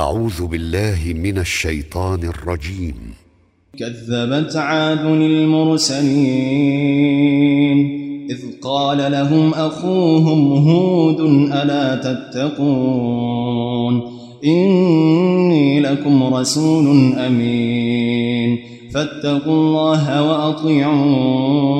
أعوذ بالله من الشيطان الرجيم. كذبت عاد المرسلين. إذ قال لهم أخوهم هود ألا تتقون؟ إني لكم رسول أمين. فاتقوا الله وأطيعون.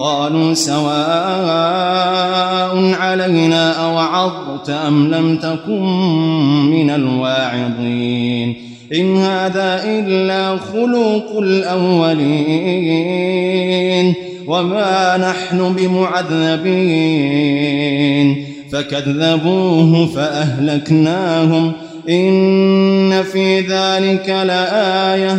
قالوا سواء علينا أوعظت أم لم تكن من الواعظين إن هذا إلا خلق الأولين وما نحن بمعذبين فكذبوه فأهلكناهم إن في ذلك لآية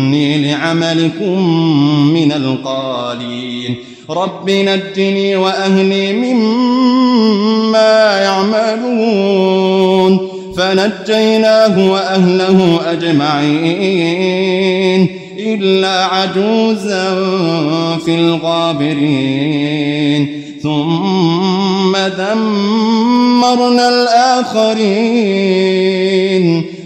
لعملكم من القالين. رب نجني وأهلي مما يعملون. فنجيناه وأهله أجمعين. إلا عجوزا في الغابرين. ثم دمرنا الآخرين.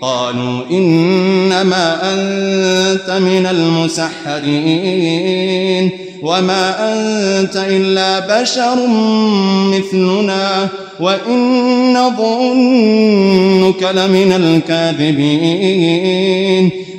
قالوا إنما أنت من المسحرين وما أنت إلا بشر مثلنا وإن نظنك لمن الكاذبين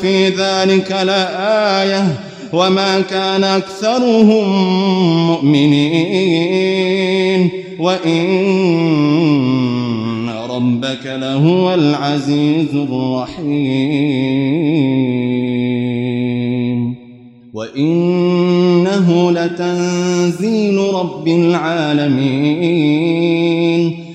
في ذلك لآية وما كان أكثرهم مؤمنين وإن ربك لهو العزيز الرحيم. وإنه لتنزيل رب العالمين.